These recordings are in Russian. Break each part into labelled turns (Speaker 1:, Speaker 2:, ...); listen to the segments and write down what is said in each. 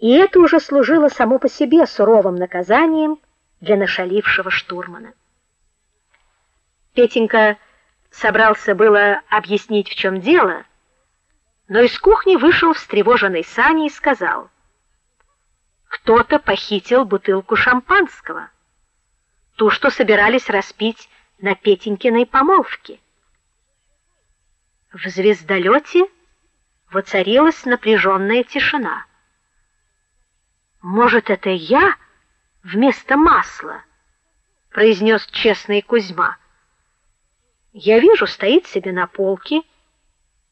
Speaker 1: И это уже служило само по себе суровым наказанием для нашалившего штурмана. Петенька собрался было объяснить, в чем дело, но из кухни вышел встревоженный Саня и сказал: "Кто-то похитил бутылку шампанского, ту, что собирались распить на Петенькиной помолвке". В звездолете воцарилась напряженная тишина. Может, это я вместо масла, произнес честный Кузьма. Я вижу, стоит себе на полке,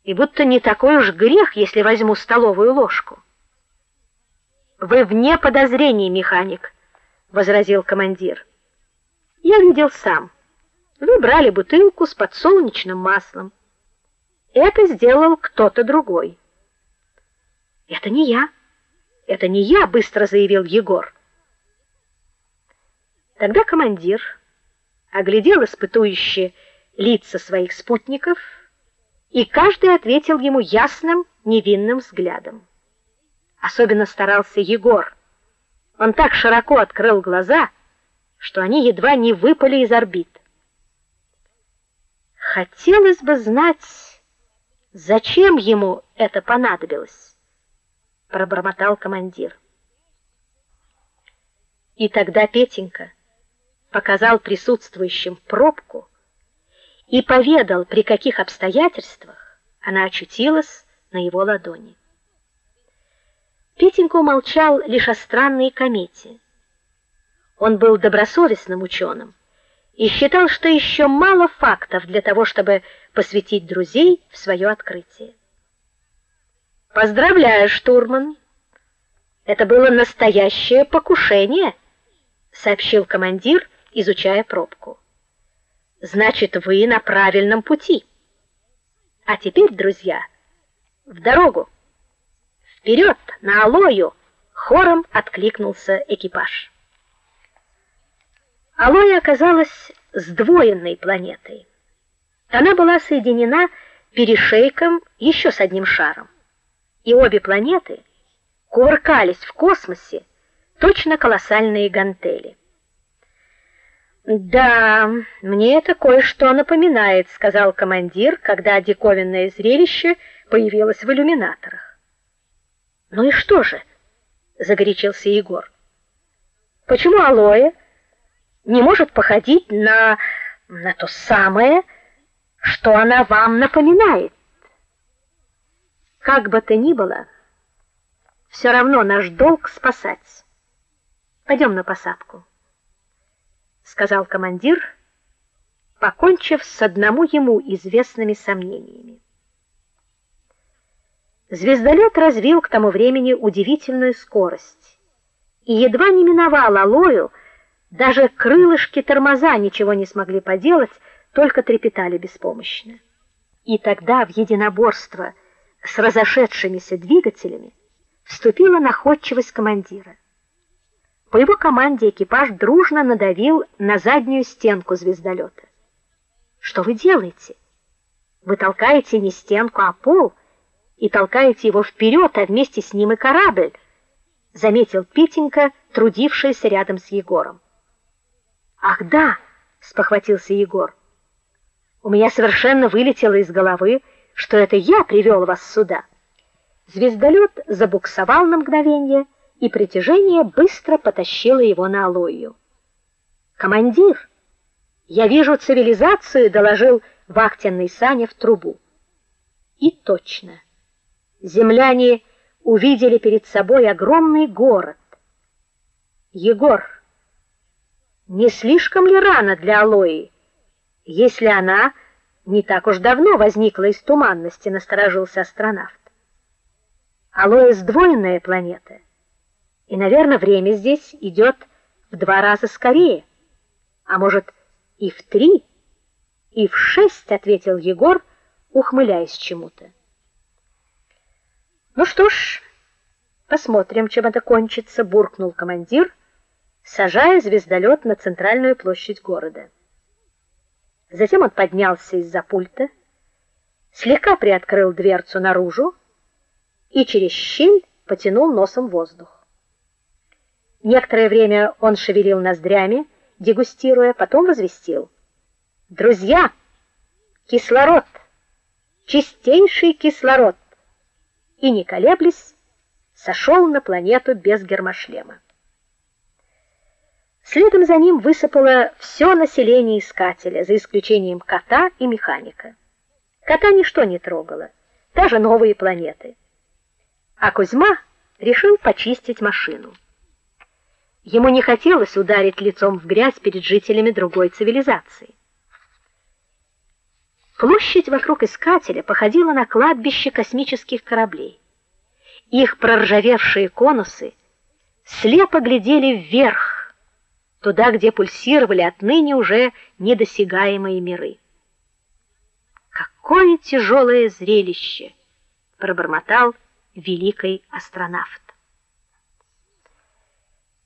Speaker 1: и будто не такой уж грех, если возьму столовую ложку. Вы вне подозрений, механик, возразил командир. Я видел сам. Вы брали бутылку с подсолнечным маслом. Это сделал кто-то другой. Это не я. Это не я, быстро заявил Егор. Тогда командир оглядел испытующе лица своих спутников, и каждый ответил ему ясным, невинным взглядом. Особенно старался Егор. Он так широко открыл глаза, что они едва не выпали из орбит. Хотелось бы знать, зачем ему это понадобилось, пробормотал командир. И тогда Петенька показал присутствующим пробку, и поведал, при каких обстоятельствах она очутилась на его ладони. Петенька умолчал лишь о странной комете. Он был добросовестным ученым и считал, что еще мало фактов для того, чтобы посвятить друзей в свое открытие. Поздравляю, штурман. Это было настоящее покушение, сообщил командир, изучая пробку. Значит, вы на правильном пути. А теперь, друзья, в дорогу. Вперед, на Алою, хором откликнулся экипаж. Алоя оказалась сдвоенной планетой. Она была соединена перешейком еще с одним шаром. И обе планеты кувыркались в космосе, точно колоссальные гантели. Да, мне это кое-что напоминает, сказал командир, когда диковинное зрелище появилось в иллюминаторах. Ну и что же? загорячился Егор. Почему алоэ не может походить на на то самое, что она вам напоминает? Как бы то ни было, все равно наш долг спасать. Пойдем на посадку сказал командир, покончив с одному ему известными сомнениями. Звездолет развил к тому времени удивительную скорость и едва не миновал Алою, даже крылышки тормоза ничего не смогли поделать, только трепетали беспомощно. И тогда в единоборство с разошедшимися двигателями вступила находчивость командира. По его команде экипаж дружно надавил на заднюю стенку звездолета. Что вы делаете? Вы толкаете не стенку, а пол и толкаете его вперед, а вместе с ним и корабль, заметил Петенька, трудившийся рядом с Егором. Ах, да, спохватился Егор. У меня совершенно вылетело из головы, что это я привел вас сюда. Звездолет забуксовал на мгновение и притяжение быстро потащило его на Алою. "Командир, я вижу цивилизацию", доложил вахтенный Саня в трубу. И точно. Земляне увидели перед собой огромный город. Егор, не слишком ли рано для Алои, если она не так уж давно возникла из туманности, насторожился астронавт. Алоя сдвоенная планета. И, наверное, время здесь идет в два раза скорее. А может, и в три, и в шесть, ответил Егор, ухмыляясь чему-то. Ну что ж, посмотрим, чем это кончится, буркнул командир, сажая звездолет на центральную площадь города. Затем он поднялся из-за пульта, слегка приоткрыл дверцу наружу и через щель потянул носом воздух. Некоторое время он шевелил ноздрями, дегустируя, потом возвестил: "Друзья, кислород, чистейший кислород". И не колеблясь, сошел на планету без гермошлема. Следом за ним высыпало все население искателя, за исключением кота и механика. Кота ничто не трогало, даже новые планеты. А Кузьма решил почистить машину. Ему не хотелось ударить лицом в грязь перед жителями другой цивилизации. Площадь вокруг искателя походила на кладбище космических кораблей. Их проржавевшие конусы слепо глядели вверх, туда, где пульсировали отныне уже недосягаемые миры. Какое тяжелое зрелище, пробормотал великий астронавт.